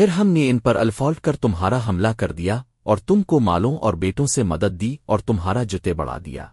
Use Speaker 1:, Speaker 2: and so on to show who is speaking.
Speaker 1: پھر ہم نے ان پر الفالٹ کر تمہارا حملہ کر دیا اور تم کو مالوں اور بیٹوں سے مدد دی اور تمہارا جتے بڑھا دیا۔